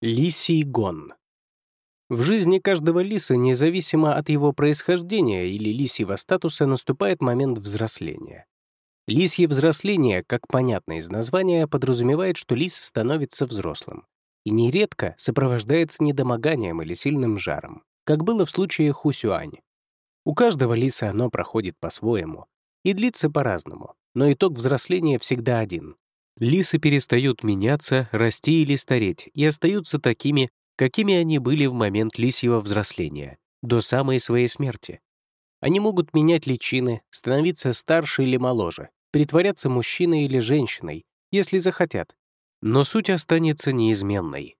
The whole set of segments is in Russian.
Лисий гон. В жизни каждого лиса, независимо от его происхождения или лисьего статуса, наступает момент взросления. Лисье взросление, как понятно из названия, подразумевает, что лис становится взрослым и нередко сопровождается недомоганием или сильным жаром, как было в случае Хусюань. У каждого лиса оно проходит по-своему и длится по-разному, но итог взросления всегда один Лисы перестают меняться, расти или стареть и остаются такими, какими они были в момент лисьего взросления, до самой своей смерти. Они могут менять личины, становиться старше или моложе, притворяться мужчиной или женщиной, если захотят. Но суть останется неизменной.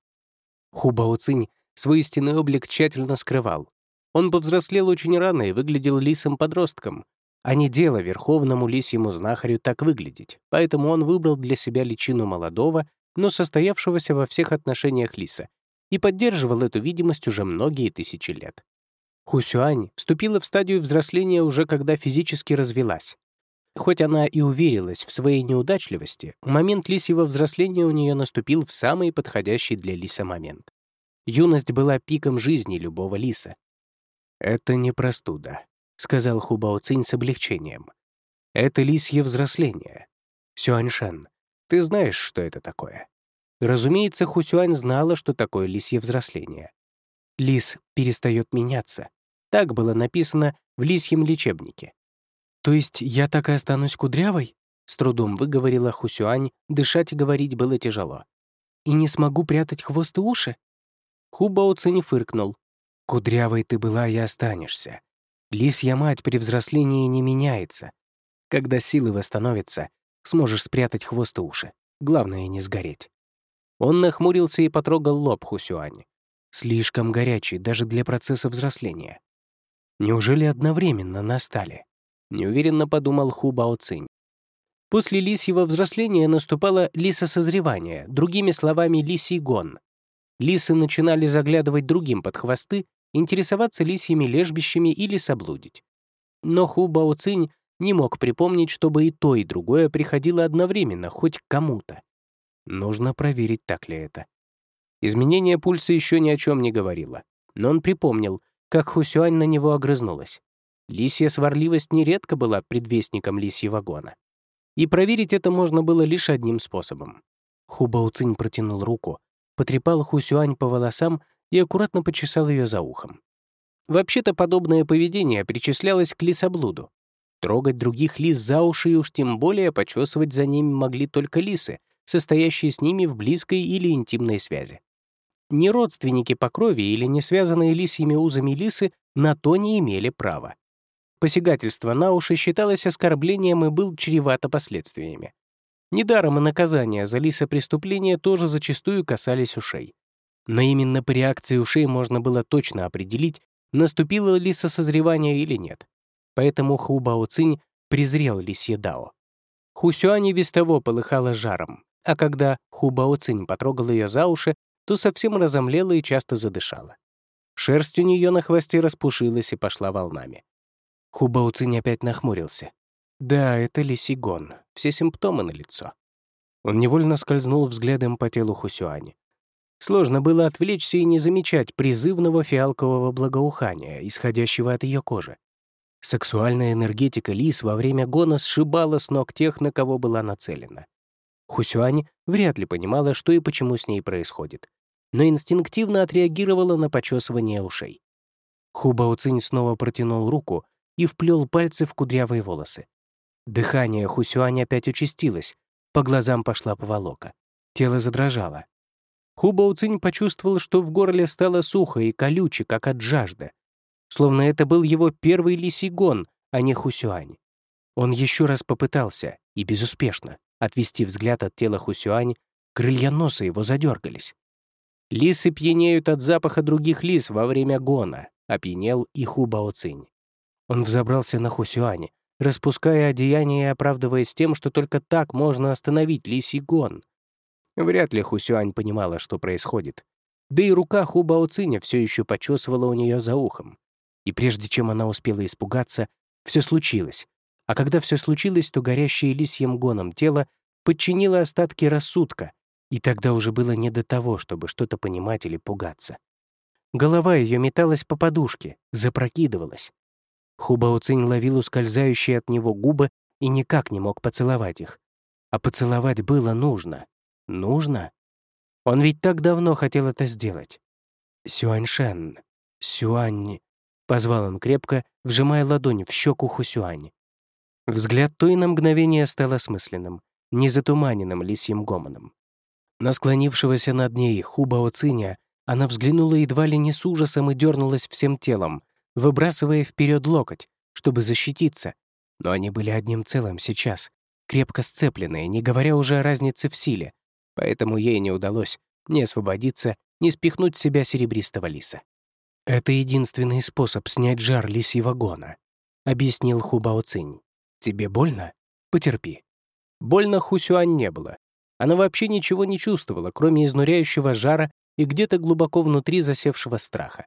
Хубао Цинь свой истинный облик тщательно скрывал. Он повзрослел очень рано и выглядел лисом-подростком, а не дело верховному лисьему знахарю так выглядеть, поэтому он выбрал для себя личину молодого, но состоявшегося во всех отношениях лиса, и поддерживал эту видимость уже многие тысячи лет. Хусюань вступила в стадию взросления уже когда физически развелась. Хоть она и уверилась в своей неудачливости, момент лисьего взросления у нее наступил в самый подходящий для лиса момент. Юность была пиком жизни любого лиса. «Это не простуда», — сказал Хубао Цинь с облегчением. «Это лисье взросление. Сюаньшен, ты знаешь, что это такое?» Разумеется, Хусюань знала, что такое лисье взросление. «Лис перестает меняться». Так было написано в лисьем лечебнике. «То есть я так и останусь кудрявой?» С трудом выговорила Хусюань, дышать и говорить было тяжело. «И не смогу прятать хвост и уши?» Хубао Цинь фыркнул. «Кудрявой ты была и останешься. Лисья мать при взрослении не меняется. Когда силы восстановятся, сможешь спрятать хвост и уши. Главное — не сгореть. Он нахмурился и потрогал лоб Хусюань. Слишком горячий даже для процесса взросления. Неужели одновременно настали? Неуверенно подумал Ху Бао Цинь. После лисьего взросления наступало лисосозревание, другими словами, лисий гон. Лисы начинали заглядывать другим под хвосты интересоваться лисьими лежбищами или соблудить. Но Ху Бао Цинь не мог припомнить, чтобы и то, и другое приходило одновременно, хоть кому-то. Нужно проверить, так ли это. Изменение пульса еще ни о чем не говорило, но он припомнил, как Хусюань на него огрызнулась. Лисья сварливость нередко была предвестником лисьего гона. И проверить это можно было лишь одним способом. Хубауцинь протянул руку, потрепал Хусюань по волосам и аккуратно почесал ее за ухом. Вообще-то подобное поведение причислялось к лисоблуду. Трогать других лис за уши и уж тем более почесывать за ними могли только лисы, состоящие с ними в близкой или интимной связи. Ни родственники по крови или не связанные лисьими узами лисы на то не имели права. Посягательство на уши считалось оскорблением и был чревато последствиями. Недаром и наказания за лисопреступления тоже зачастую касались ушей. Но именно по реакции ушей можно было точно определить, наступило ли созревание или нет. Поэтому Ху Бао Цинь презрел лисье Дао. Ху Сюань без того полыхала жаром, а когда Ху Бао Цинь потрогал ее за уши, то совсем разомлела и часто задышала. Шерсть у нее на хвосте распушилась и пошла волнами. Ху Бао Цинь опять нахмурился. Да, это лисигон, все симптомы на лицо. Он невольно скользнул взглядом по телу Хусюани. Сложно было отвлечься и не замечать призывного фиалкового благоухания, исходящего от ее кожи. Сексуальная энергетика Лис во время гона сшибала с ног тех, на кого была нацелена. Хусюань вряд ли понимала, что и почему с ней происходит, но инстинктивно отреагировала на почесывание ушей. Хубао Цинь снова протянул руку и вплел пальцы в кудрявые волосы. Дыхание Хусюань опять участилось, по глазам пошла поволока. Тело задрожало, Хубао Цинь почувствовал, что в горле стало сухо и колюче, как от жажды. Словно это был его первый лисий гон, а не Хусюань. Он еще раз попытался, и безуспешно, отвести взгляд от тела Хусюань, крылья носа его задергались. Лисы пьянеют от запаха других лис во время гона, опьянел и Хубао Цинь. Он взобрался на Хусюань, распуская одеяние и оправдываясь тем, что только так можно остановить лисий гон — Вряд ли Хусюань понимала, что происходит. Да и рука Ху Бао Циня все еще почесывала у нее за ухом. И прежде чем она успела испугаться, все случилось. А когда все случилось, то горящее лисьим гоном тело подчинило остатки рассудка, И тогда уже было не до того, чтобы что-то понимать или пугаться. Голова ее металась по подушке, запрокидывалась. Хубао Цинь ловил ускользающие от него губы и никак не мог поцеловать их. А поцеловать было нужно. Нужно? Он ведь так давно хотел это сделать. «Сюаньшен, Сюань...» — позвал он крепко, вжимая ладонь в щеку Хусюань. Взгляд той на мгновение стал осмысленным, не затуманенным лисьим гомоном. На склонившегося над ней Хубао Циня она взглянула едва ли не с ужасом и дернулась всем телом, выбрасывая вперед локоть, чтобы защититься. Но они были одним целым сейчас, крепко сцепленные, не говоря уже о разнице в силе, поэтому ей не удалось ни освободиться, ни спихнуть себя серебристого лиса. «Это единственный способ снять жар лисьего гона», — объяснил Хубао Цинь. «Тебе больно? Потерпи». Больно Хусюань не было. Она вообще ничего не чувствовала, кроме изнуряющего жара и где-то глубоко внутри засевшего страха.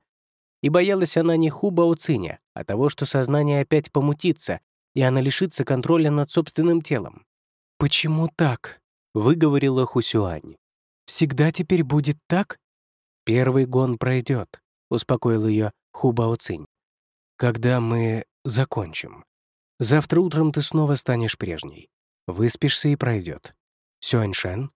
И боялась она не Хубао Циня, а того, что сознание опять помутится, и она лишится контроля над собственным телом. «Почему так?» — выговорила Хусюань. «Всегда теперь будет так?» «Первый гон пройдет», — успокоил ее Хубао Цинь. «Когда мы закончим. Завтра утром ты снова станешь прежней. Выспишься и пройдет. Сюаньшен?»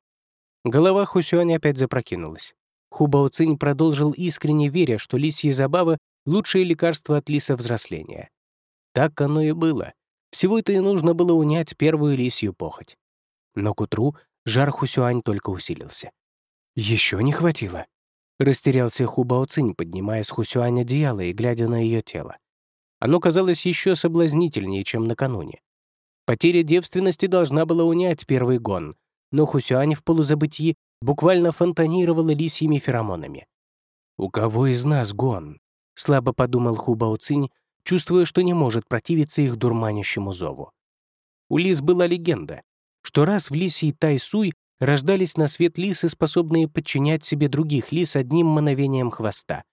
Голова Хусюань опять запрокинулась. Хубао Цинь продолжил искренне веря, что лисьи забавы — лучшее лекарство от лиса взросления. Так оно и было. Всего это и нужно было унять первую лисью похоть. Но к утру жар Хусюань только усилился. Еще не хватило. Растерялся Хубао Цинь, поднимая с Хусюань одеяло и глядя на ее тело. Оно казалось еще соблазнительнее, чем накануне. Потеря девственности должна была унять первый гон, но Хусюань в полузабытии буквально фонтанировала лисьими феромонами. «У кого из нас гон?» — слабо подумал Хубао Цинь, чувствуя, что не может противиться их дурманящему зову. У лис была легенда, что раз в лисий Тайсуй рождались на свет лисы, способные подчинять себе других лис одним мановением хвоста.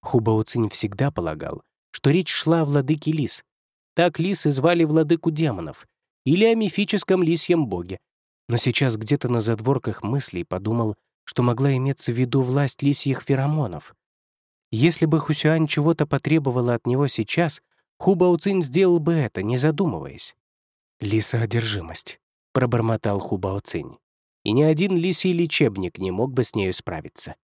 Хубао Цинь всегда полагал, что речь шла о владыке лис. Так лисы звали владыку демонов или о мифическом лисьем боге. Но сейчас где-то на задворках мыслей подумал, что могла иметься в виду власть лисьих феромонов. Если бы Хусюань чего-то потребовала от него сейчас, Хубао Цинь сделал бы это, не задумываясь. «Лисоодержимость», — пробормотал Хубао Цинь. И ни один лисий лечебник не мог бы с нею справиться.